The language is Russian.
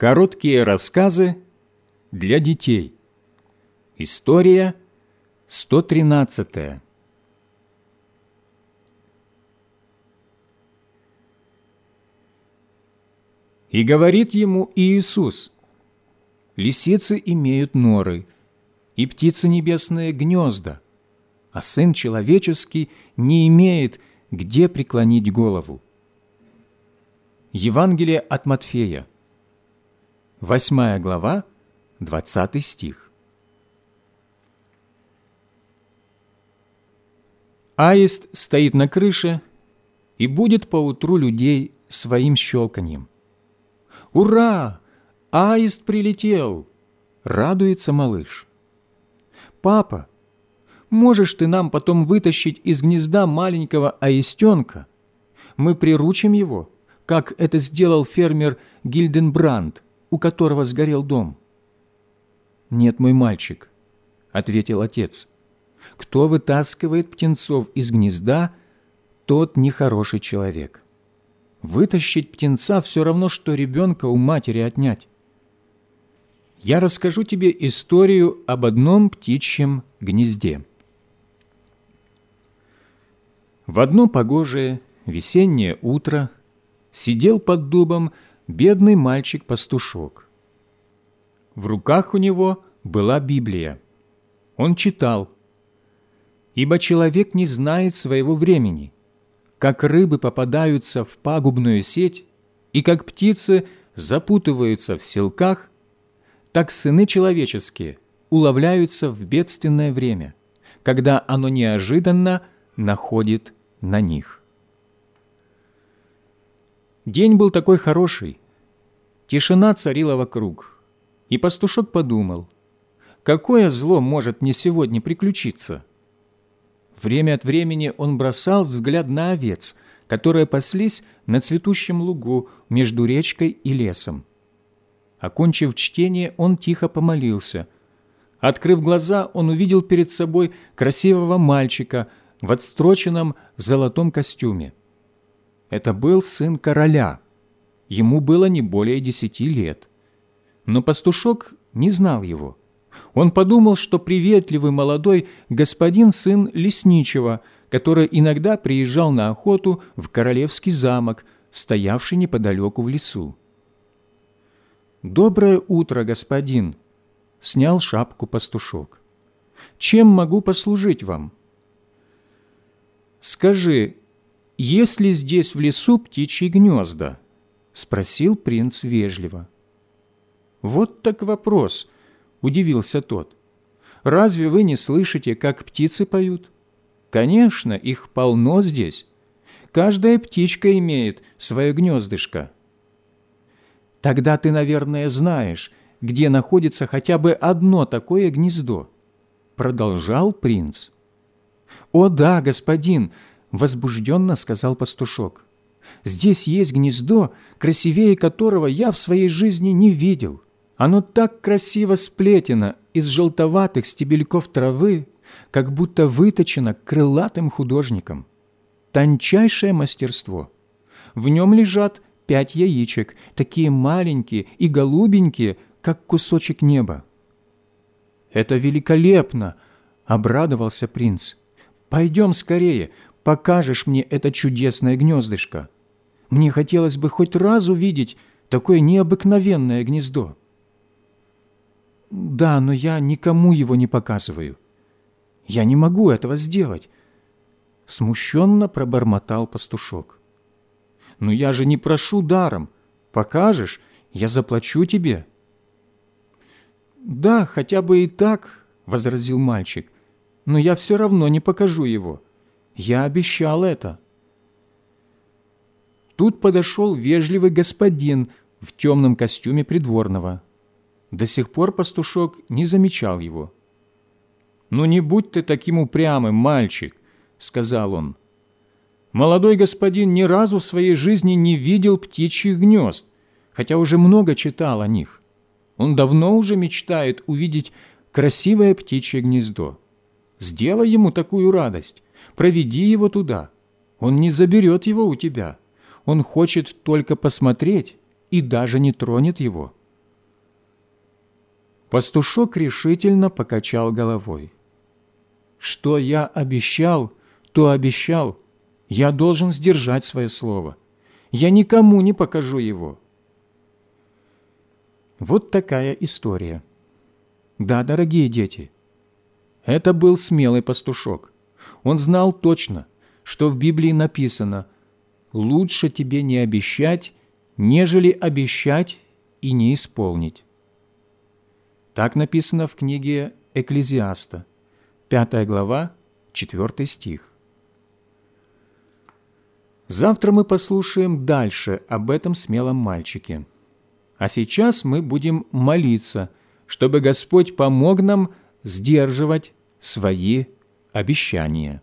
Короткие рассказы для детей. История 113. И говорит ему Иисус, «Лисицы имеют норы, и птицы небесные гнезда, а Сын Человеческий не имеет, где преклонить голову». Евангелие от Матфея, 8 глава, 20 стих. Аист стоит на крыше и будет поутру людей своим щелканьем. «Ура! Аист прилетел!» — радуется малыш. «Папа, можешь ты нам потом вытащить из гнезда маленького аистенка? Мы приручим его, как это сделал фермер Гильденбранд, у которого сгорел дом?» «Нет, мой мальчик», — ответил отец. «Кто вытаскивает птенцов из гнезда, тот нехороший человек». Вытащить птенца все равно, что ребенка у матери отнять. Я расскажу тебе историю об одном птичьем гнезде. В одно погожее весеннее утро сидел под дубом бедный мальчик-пастушок. В руках у него была Библия. Он читал «Ибо человек не знает своего времени» как рыбы попадаются в пагубную сеть, и как птицы запутываются в селках, так сыны человеческие уловляются в бедственное время, когда оно неожиданно находит на них. День был такой хороший, тишина царила вокруг, и пастушок подумал, какое зло может мне сегодня приключиться – Время от времени он бросал взгляд на овец, которые паслись на цветущем лугу между речкой и лесом. Окончив чтение, он тихо помолился. Открыв глаза, он увидел перед собой красивого мальчика в отстроченном золотом костюме. Это был сын короля. Ему было не более десяти лет. Но пастушок не знал его. Он подумал, что приветливый молодой господин сын лесничего, который иногда приезжал на охоту в королевский замок, стоявший неподалеку в лесу. «Доброе утро, господин!» — снял шапку пастушок. «Чем могу послужить вам?» «Скажи, есть ли здесь в лесу птичьи гнезда?» — спросил принц вежливо. «Вот так вопрос!» – удивился тот. «Разве вы не слышите, как птицы поют? Конечно, их полно здесь. Каждая птичка имеет свое гнездышко». «Тогда ты, наверное, знаешь, где находится хотя бы одно такое гнездо», – продолжал принц. «О да, господин», – возбужденно сказал пастушок. «Здесь есть гнездо, красивее которого я в своей жизни не видел. Оно так красиво сплетено из желтоватых стебельков травы, как будто выточено крылатым художником. Тончайшее мастерство. В нем лежат пять яичек, такие маленькие и голубенькие, как кусочек неба. «Это великолепно!» — обрадовался принц. «Пойдем скорее, покажешь мне это чудесное гнездышко. Мне хотелось бы хоть раз увидеть такое необыкновенное гнездо». «Да, но я никому его не показываю. Я не могу этого сделать», — смущенно пробормотал пастушок. «Но я же не прошу даром. Покажешь, я заплачу тебе». «Да, хотя бы и так», — возразил мальчик, «но я все равно не покажу его. Я обещал это». Тут подошел вежливый господин в темном костюме придворного. До сих пор пастушок не замечал его. «Ну не будь ты таким упрямым, мальчик», — сказал он. «Молодой господин ни разу в своей жизни не видел птичьих гнезд, хотя уже много читал о них. Он давно уже мечтает увидеть красивое птичье гнездо. Сделай ему такую радость, проведи его туда. Он не заберет его у тебя. Он хочет только посмотреть и даже не тронет его». Пастушок решительно покачал головой. «Что я обещал, то обещал. Я должен сдержать свое слово. Я никому не покажу его». Вот такая история. Да, дорогие дети, это был смелый пастушок. Он знал точно, что в Библии написано «Лучше тебе не обещать, нежели обещать и не исполнить». Так написано в книге Экклезиаста, 5 глава, 4 стих. Завтра мы послушаем дальше об этом смелом мальчике. А сейчас мы будем молиться, чтобы Господь помог нам сдерживать свои обещания.